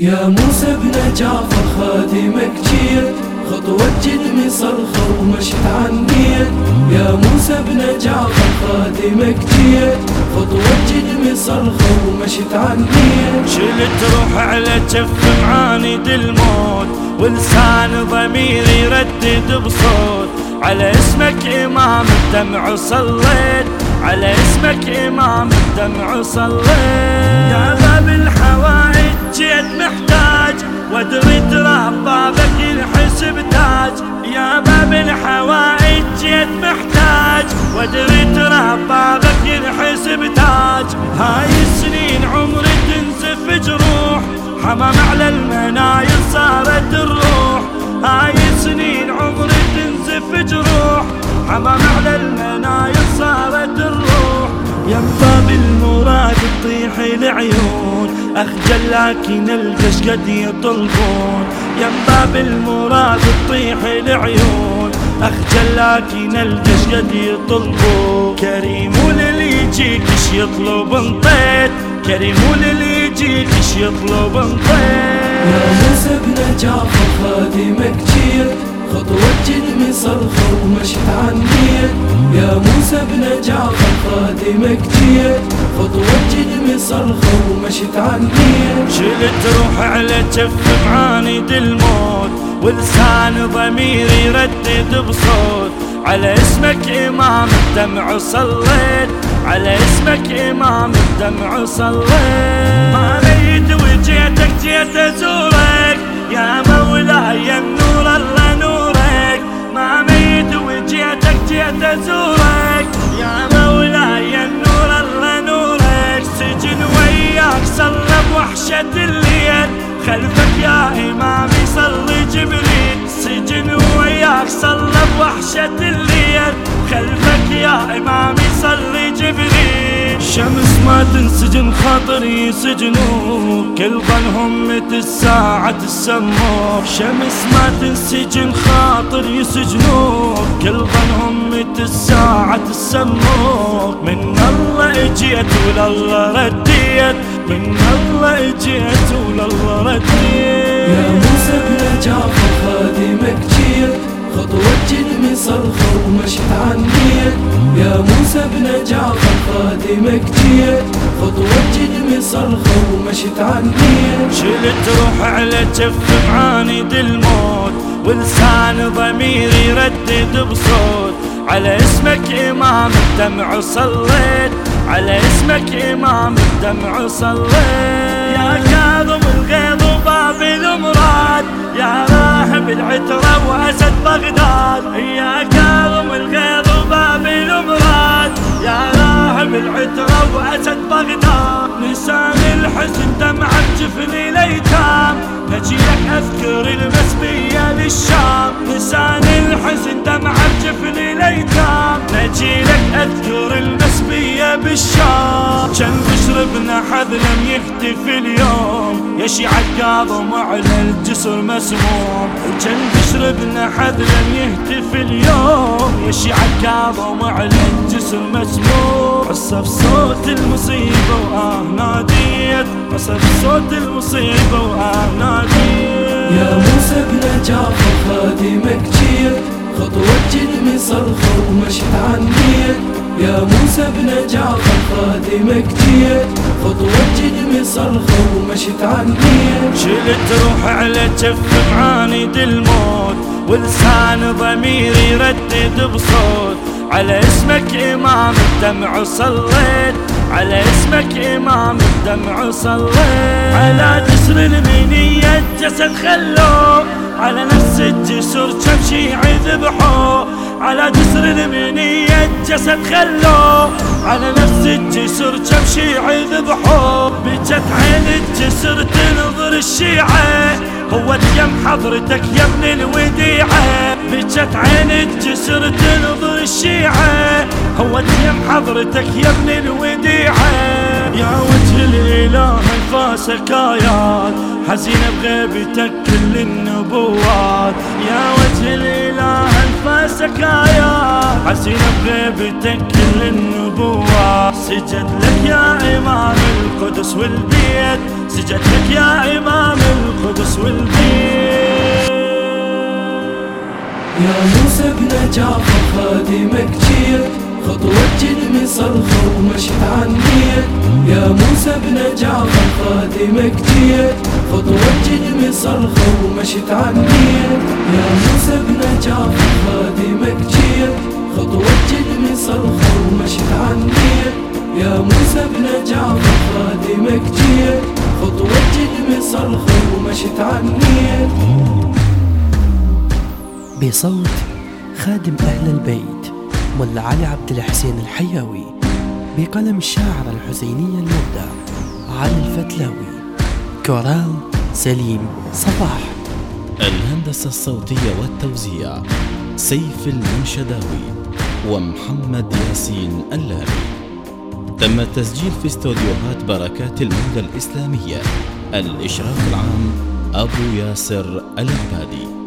يا موسى بن جعفر خادمك جيت خطوة جدمي صرخة ومشت عنيت يا موسى بن جعفر خادمك جيت خطوة جدمي صرخة ومشت عنيت شلت روح على جف معاند الموت ولسان ضميري يردد بصوت. على اسمك إمام الدمع صليت على اسمك إمام الدمع صليت. يا باب جيت محتاج وادري ترى بابك ينحسب تاج يا باب الحوائج جيت محتاج وادري ترى بابك ينحسب تاج هاي السنين عمري تنزف جروح حمام على المنايل صارت الروح. هاي السنين عمري تنزف جروح حمام على المنايل صارت الروح. ينبى بالمراد تطيح العيون. أخجل لكن القش قد يطلبون ينبى بالمراد تطيح العيون. أخجل لكن القش قد يطلبون كريم وللي يجيك اش يطلب انطيت. كريم وللي يجيك اش يطلب انطيت. يا بن جعفر خادمك جيت. خطوة جدمي صرخة ومشت عنيت يا موسى بن جعفر خادمك جيت خطوة جدمي صرخة ومشت عنيت شلت روح على جف معاند الموت ولسان ضميري يردد بصوت. على اسمك إمام الدمع صليت. على اسمك إمام الدمع صليت. ما ميت وجيتك جيت ازورك خلفك يا امامي صلي جبريل. سجن وياك صلى بوحشة الليل. خلفك يا امامي صلي جبريل. شمس ما تنسجن خاطري سجنوك كل ظنهم مت الساعة تسموك شمس ما تنسجن خاطري سجنوك كل ظنهم مت الساعة تسموك من الله إجيت ولله رديت. من الله اجيت ولله رديت يا موسى بن جعفر خادمك جيت خطوة جدمي صرخة ومشت عنيت يا موسى بن جعفر خادمك جيت خطوة جدمي صرخة ومشت عنيت شلت روح على جف معاند الموت ولسان ضميري يردد بصوت. على اسمك إمام الدمع صليت. على اسمك إمام الدمع صليت يا كاظم الغيظ وباب الامراض يا راهب العترة وأسد بغداد. يا كاظم الغيظ وباب الامراض يا راهب العترة وأسد بغداد. لسان الحزن دمع بجفن الايتام أذكر المسبية للشام لسان الحزن دمع بجفن الايتام نجيلك أذكر المسبية بالشام. بشربنا حذلم يختفي اليوم. يا شيعة كاظم على الجسر مسموم. كان بشربنا حذلم يهتفي اليوم. يا شيعة كاظم على الجسر مسموم. حصف صوت المصيبة وآه ناديت حصف صوت المصيبة وآه ناديت يا موسى بن جعفر خادمك جيت خطوة جدمي صرخة ومشت عنيت يا موسى بن جعفر خادمك جيت خطوة جدمي صرخة ومشت عنيت شلت روح على جف معاند الموت ولسان ضميري يردد بصوت. على اسمك إمام الدمع صليت. على اسمك إمام الدمع صليت. على جسر المنية جسد خلوه. على نفس الجسر كم شيعي ذبحوه على جسر المنية جسد خلوه على نفس الجسر كم شيعي ذبحوه بجت عين الجسر تنظر الشيعة. هو ديم حضرتك يا ابن الوديعة. بجت عين الجسر تنظر الشيعة. وجه حضرتك يا ابن الوديعة. يا وجه الإله فاسك آيات حزينة بغيبتك كل النبوات. يا وجه الإله فاسك آيات حزينة بغيبتك كل النبوات. سجد لك يا إمام القدس والبيت. سجد لك يا إمام القدس والبيت. يا موسى بنجاح جعفر خادمك جيت. خطوة جد صرخة ومشت عنيت يا موسى بن جعفر خادمك جيت خطوة جد صرخة ومشت عنيت يا موسى بن جعفر خادمك جيت خطوة جد صرخة ومشت عنيت يا موسى بن جعفر خادمك جيت خطوة جد صرخة ومشت عنيت بصوت خادم أهل البيت. ملا علي عبد الحسين الحيوي بقلم الشاعر الحسيني المبدع علي الفتلاوي. كورال سليم صباح. الهندسة الصوتية والتوزيع سيف المنشداوي ومحمد ياسين اللامي. تم التسجيل في استوديوهات بركات المولى الإسلامية. الإشراف العام أبو ياسر العبادي.